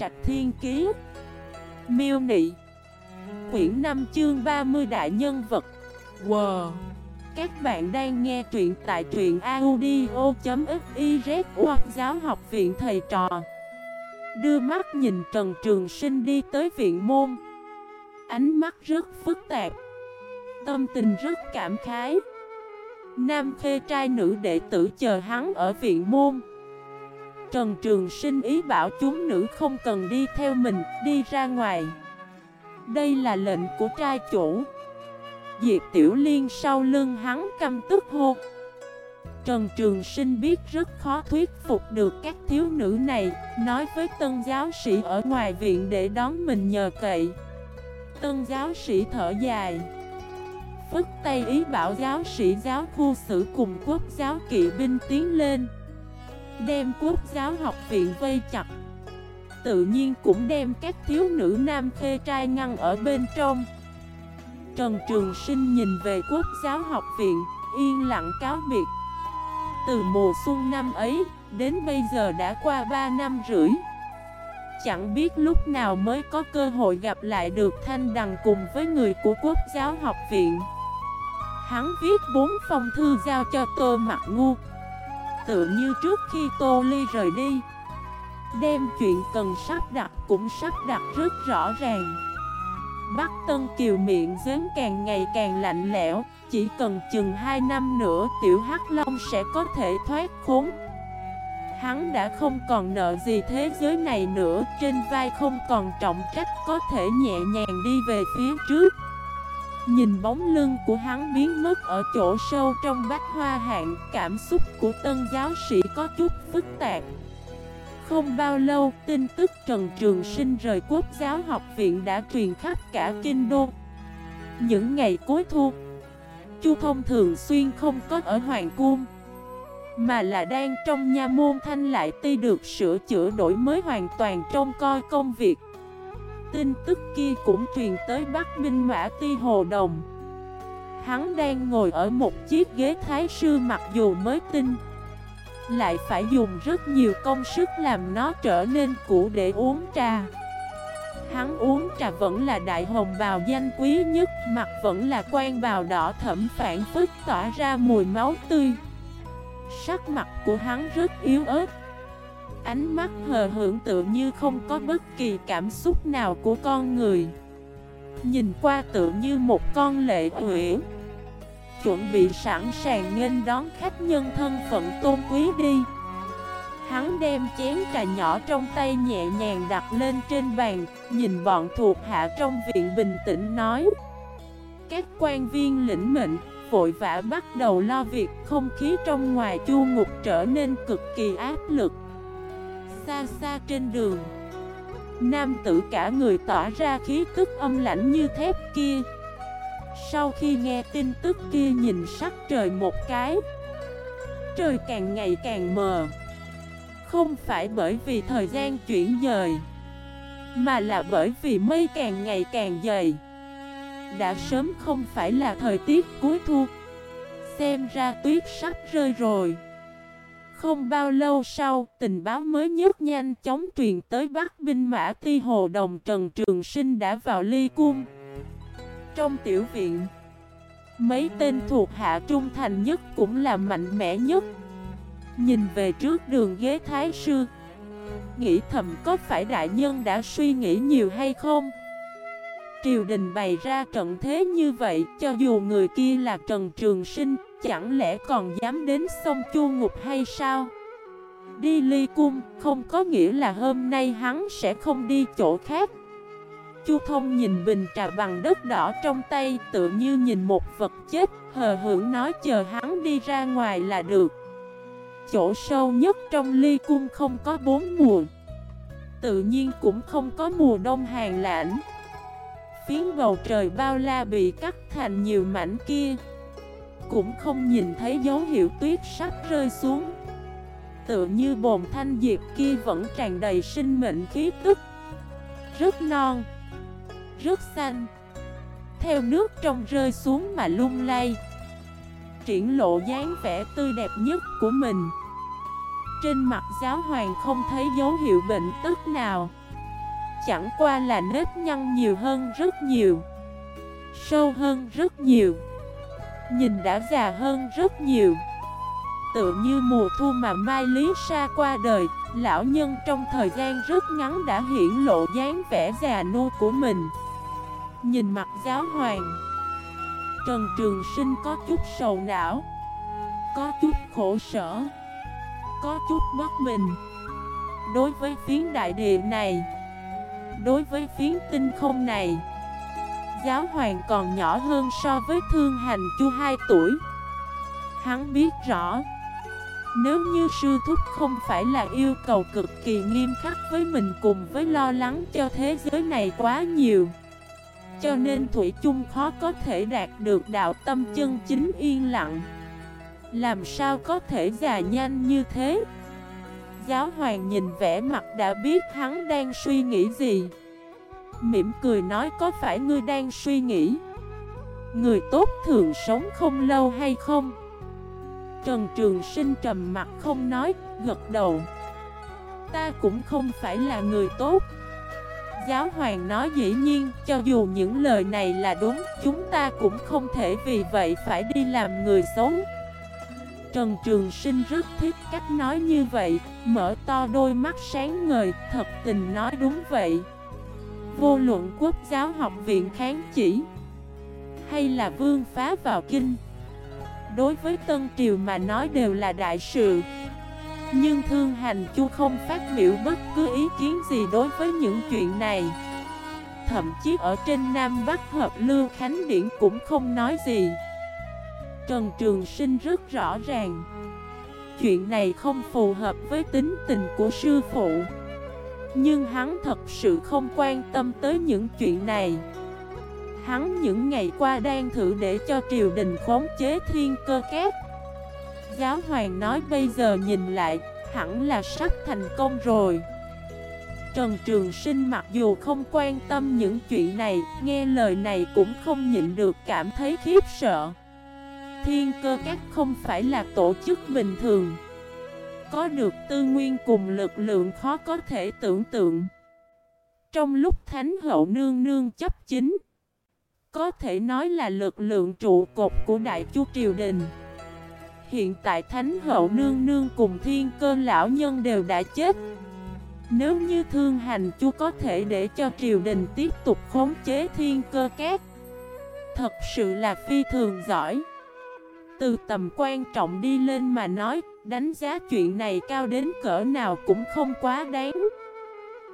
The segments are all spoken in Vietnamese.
Trạch Thiên Kiế Miêu Nị. Quyển 5 chương 30 Đại Nhân Vật. Wow Các bạn đang nghe truyện tại truyện audio.xyz Hoặc giáo học viện thầy trò. Đưa mắt nhìn Trần Trường Sinh đi tới viện môn. Ánh mắt rất phức tạp. Tâm tình rất cảm khái. Nam khê trai nữ đệ tử chờ hắn ở viện môn. Trần Trường Sinh ý bảo chúng nữ không cần đi theo mình, đi ra ngoài. Đây là lệnh của trai chủ. Diệp Tiểu Liên sau lưng hắn căm tức hô. Trần Trường Sinh biết rất khó thuyết phục được các thiếu nữ này Nói với tân giáo sĩ ở ngoài viện để đón mình nhờ cậy. Tân giáo sĩ thở dài. Phất tay ý bảo giáo sĩ giáo khu sử cùng quốc giáo kỵ binh tiến lên. Đem quốc giáo học viện vây chặt. Tự nhiên cũng đem các thiếu nữ nam khê trai ngăn ở bên trong. Trần Trường Sinh nhìn về quốc giáo học viện, Yên lặng cáo biệt. Từ mùa xuân năm ấy, Đến bây giờ đã qua 3 năm rưỡi. Chẳng biết lúc nào mới có cơ hội gặp lại được Thanh Đằng cùng với người của quốc giáo học viện. Hắn viết bốn phong thư giao cho Tô Mặt Ngu. Tự như trước khi Tô Ly rời đi. Đem chuyện cần sắp đặt cũng sắp đặt rất rõ ràng. Bắc Tân Kiều miệng giếm càng ngày càng lạnh lẽo, Chỉ cần chừng 2 năm nữa Tiểu Hắc Long sẽ có thể thoát khốn. Hắn đã không còn nợ gì thế giới này nữa, Trên vai không còn trọng trách, Có thể nhẹ nhàng đi về phía trước. Nhìn bóng lưng của hắn biến mất ở chỗ sâu trong bách hoa hạng Cảm xúc của tân giáo sĩ có chút phức tạp. Không bao lâu, tin tức Trần Trường Sinh rời quốc giáo học viện đã truyền khắp cả kinh đô. Những ngày cuối thu Chu Thông thường xuyên không có ở Hoàng Cung Mà là đang trong nha môn thanh lại ti được sửa chữa đổi mới hoàn toàn trong coi công việc. Tin tức kia cũng truyền tới Bắc Minh Mã Ti Hồ Đồng. Hắn đang ngồi ở một chiếc ghế thái sư mặc dù mới tinh, Lại phải dùng rất nhiều công sức làm nó trở nên cũ để uống trà. Hắn uống trà vẫn là đại hồng bào danh quý nhất, Mặt vẫn là quan bào đỏ thẩm phản phức tỏa ra mùi máu tươi. Sắc mặt của hắn rất yếu ớt Ánh mắt hờ hưởng tự như không có bất kỳ cảm xúc nào của con người. Nhìn qua tự như một con lệ uyển Chuẩn bị sẵn sàng nghênh đón khách nhân thân phận tôn quý đi. Hắn đem chén trà nhỏ trong tay nhẹ nhàng đặt lên trên bàn, Nhìn bọn thuộc hạ trong viện bình tĩnh nói. Các quan viên lĩnh mệnh, vội vã bắt đầu lo việc Không khí trong ngoài chu ngục trở nên cực kỳ áp lực xa xa trên đường. Nam tử cả người tỏa ra khí tức âm lãnh như thép kia. Sau khi nghe tin tức kia nhìn sắc trời một cái, Trời càng ngày càng mờ. Không phải bởi vì thời gian chuyển dời, Mà là bởi vì mây càng ngày càng dày. Đã sớm không phải là thời tiết cuối thu. Xem ra tuyết sắp rơi rồi không bao lâu sau, tình báo mới nhất nhanh chóng truyền tới Bắc binh mã ti hồ đồng Trần Trường Sinh đã vào ly cung. Trong tiểu viện, mấy tên thuộc hạ trung thành nhất cũng là mạnh mẽ nhất. Nhìn về trước đường ghế thái sư, nghĩ thầm có phải đại nhân đã suy nghĩ nhiều hay không? Triều đình bày ra trận thế như vậy, cho dù người kia là Trần Trường Sinh, Chẳng lẽ còn dám đến sông Chu Ngục hay sao? Đi ly cung không có nghĩa là hôm nay hắn sẽ không đi chỗ khác Chu Thông nhìn bình trà bằng đất đỏ trong tay tự như nhìn một vật chết Hờ hưởng nói chờ hắn đi ra ngoài là được Chỗ sâu nhất trong ly cung không có bốn mùa Tự nhiên cũng không có mùa đông hàng lạnh. Phiến bầu trời bao la bị cắt thành nhiều mảnh kia. Cũng không nhìn thấy dấu hiệu tuyết sắp rơi xuống. Tựa như bồn thanh diệp kia vẫn tràn đầy sinh mệnh khí tức. Rất non, Rất xanh. Theo nước trong rơi xuống mà lung lay. Triển lộ dáng vẻ tươi đẹp nhất của mình. Trên mặt giáo hoàng không thấy dấu hiệu bệnh tức nào chẳng qua là nếp nhăn nhiều hơn rất nhiều. Sâu hơn rất nhiều. Nhìn đã già hơn rất nhiều. Tựa như mùa thu mà Mai Lý Sa qua đời, Lão nhân trong thời gian rất ngắn đã hiển lộ dáng vẻ già nua của mình. Nhìn mặt giáo hoàng, Trần Trường Sinh có chút sầu não, Có chút khổ sở, Có chút bất bình Đối với phiến đại địa này Đối với phiến tinh không này, Giáo hoàng còn nhỏ hơn so với thương hành chu 2 tuổi. Hắn biết rõ, Nếu như sư thúc không phải là yêu cầu cực kỳ nghiêm khắc với mình cùng với lo lắng cho thế giới này quá nhiều, Cho nên Thủy chung khó có thể đạt được đạo tâm chân chính yên lặng. Làm sao có thể già nhanh như thế? Giáo hoàng nhìn vẻ mặt đã biết hắn đang suy nghĩ gì. Mỉm cười nói có phải ngươi đang suy nghĩ Người tốt thường sống không lâu hay không? Trần Trường Sinh trầm mặt không nói, gật đầu. Ta cũng không phải là người tốt. Giáo hoàng nói dĩ nhiên, cho dù những lời này là đúng Chúng ta cũng không thể vì vậy phải đi làm người xấu. Trần Trường Sinh rất thích cách nói như vậy Mở to đôi mắt sáng ngời, thật tình nói đúng vậy. Vô luận quốc giáo học viện kháng chỉ Hay là vương phá vào kinh Đối với Tân Triều mà nói đều là đại sự. Nhưng Thương Hành Chu không phát biểu bất cứ ý kiến gì đối với những chuyện này. Thậm chí ở trên Nam Bắc Hợp Lưu Khánh Điển cũng không nói gì. Trần Trường Sinh rất rõ ràng. Chuyện này không phù hợp với tính tình của sư phụ. Nhưng hắn thật sự không quan tâm tới những chuyện này. Hắn những ngày qua đang thử để cho triều đình khống chế thiên cơ kép Giáo hoàng nói bây giờ nhìn lại, Hẳn là sắp thành công rồi. Trần Trường Sinh mặc dù không quan tâm những chuyện này, Nghe lời này cũng không nhịn được cảm thấy khiếp sợ. Thiên cơ các không phải là tổ chức bình thường. Có được tư nguyên cùng lực lượng khó có thể tưởng tượng. Trong lúc Thánh Hậu Nương Nương chấp chính Có thể nói là lực lượng trụ cột của Đại Chu Triều Đình. Hiện tại Thánh Hậu Nương Nương cùng Thiên Cơ Lão Nhân đều đã chết. Nếu như Thương Hành Chu có thể để cho Triều Đình tiếp tục khống chế Thiên Cơ Các, Thật sự là phi thường giỏi từ tầm quan trọng đi lên mà nói, đánh giá chuyện này cao đến cỡ nào cũng không quá đáng.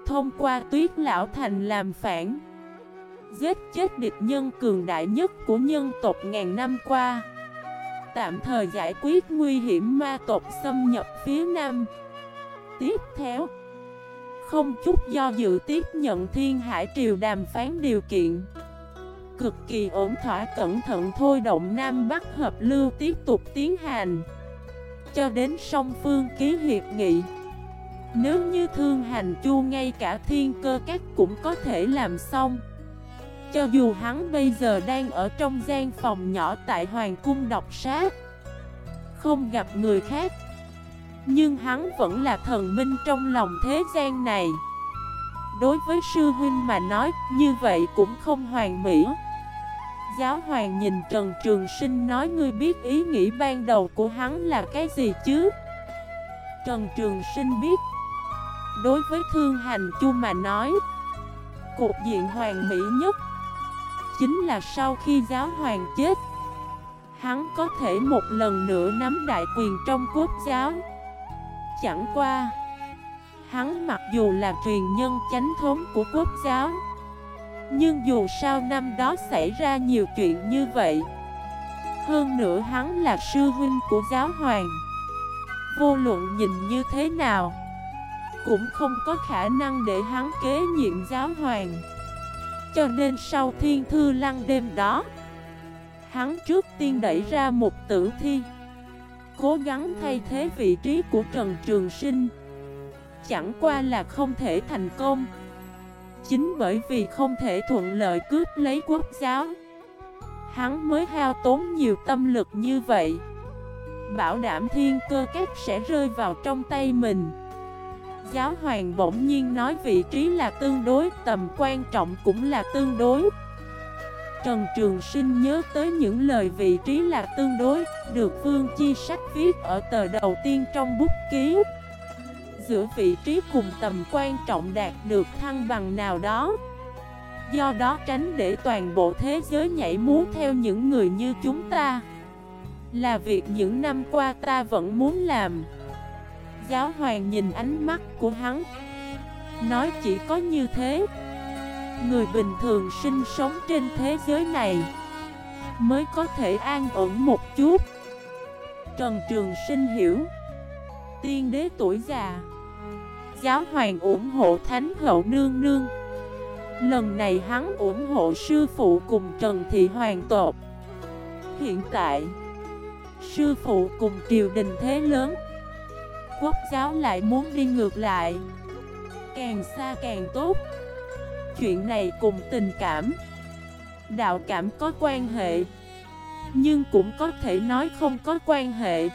Thông qua tuyết lão thành làm phản, giết chết địch nhân cường đại nhất của nhân tộc ngàn năm qua. Tạm thời giải quyết nguy hiểm ma tộc xâm nhập phía nam. Tiếp theo, không chút do dự tiếp nhận thiên hải triều đàm phán điều kiện cực kỳ ổn thỏa, cẩn thận, thôi động Nam Bắc hợp lưu tiếp tục tiến hành. Cho đến song phương ký hiệp nghị. Nếu như thương hành chu ngay cả thiên cơ các cũng có thể làm xong. Cho dù hắn bây giờ đang ở trong gian phòng nhỏ tại Hoàng cung đọc sát, Không gặp người khác, Nhưng hắn vẫn là thần minh trong lòng thế gian này. Đối với sư huynh mà nói, như vậy cũng không hoàn mỹ. Giáo hoàng nhìn Trần Trường Sinh nói, ngươi biết ý nghĩ ban đầu của hắn là cái gì chứ? Trần Trường Sinh biết. Đối với thương hành chu mà nói Cục diện hoàng mỹ nhất Chính là sau khi giáo hoàng chết, Hắn có thể một lần nữa nắm đại quyền trong quốc giáo. Chẳng qua, Hắn mặc dù là truyền nhân chánh thống của quốc giáo nhưng dù sao năm đó xảy ra nhiều chuyện như vậy, Hơn nữa hắn là sư huynh của giáo hoàng. Vô luận nhìn như thế nào, Cũng không có khả năng để hắn kế nhiệm giáo hoàng. Cho nên sau thiên thư lăng đêm đó, Hắn trước tiên đẩy ra một tử thi, Cố gắng thay thế vị trí của Trần Trường Sinh. Chẳng qua là không thể thành công. Chính bởi vì không thể thuận lợi cướp lấy quốc giáo Hắn mới hao tốn nhiều tâm lực như vậy Bảo đảm thiên cơ các sẽ rơi vào trong tay mình Giáo hoàng bỗng nhiên nói vị trí là tương đối, tầm quan trọng cũng là tương đối. Trần Trường Sinh nhớ tới những lời vị trí là tương đối, được Vương Chi Sách viết ở tờ đầu tiên trong bút ký. Giữa vị trí cùng tầm quan trọng đạt được thăng bằng nào đó. Do đó tránh để toàn bộ thế giới nhảy múa theo những người như chúng ta. Là việc những năm qua ta vẫn muốn làm. Giáo hoàng nhìn ánh mắt của hắn. Nói chỉ có như thế. Người bình thường sinh sống trên thế giới này Mới có thể an ổn một chút. Trần Trường Sinh hiểu. Tiên đế tuổi già. Giáo hoàng ủng hộ Thánh hậu nương nương. Lần này hắn ủng hộ sư phụ cùng Trần Thị Hoàng tộc Hiện tại, Sư phụ cùng triều đình thế lớn. Quốc giáo lại muốn đi ngược lại. Càng xa càng tốt. Chuyện này cùng tình cảm, Đạo cảm có quan hệ. Nhưng cũng có thể nói không có quan hệ.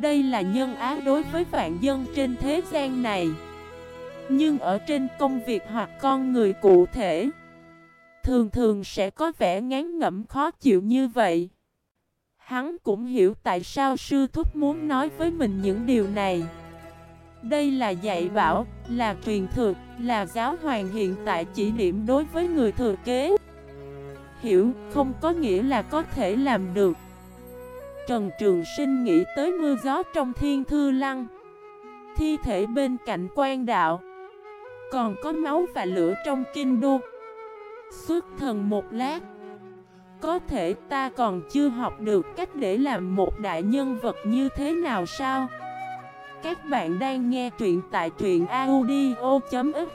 Đây là nhân ái đối với vạn dân trên thế gian này. Nhưng ở trên công việc hoặc con người cụ thể Thường thường sẽ có vẻ ngán ngẩm khó chịu như vậy. Hắn cũng hiểu tại sao sư thúc muốn nói với mình những điều này. Đây là dạy bảo, là truyền thừa, là giáo hoàng hiện tại chỉ điểm đối với người thừa kế. Hiểu không có nghĩa là có thể làm được. Trần Trường Sinh nghĩ tới mưa gió trong thiên thư lăng. Thi thể bên cạnh quan đạo, còn có máu và lửa trong kinh đô. Xuất thần một lát, Có thể ta còn chưa học được cách để làm một đại nhân vật như thế nào sao? Các bạn đang nghe truyện tại truyện audio.fif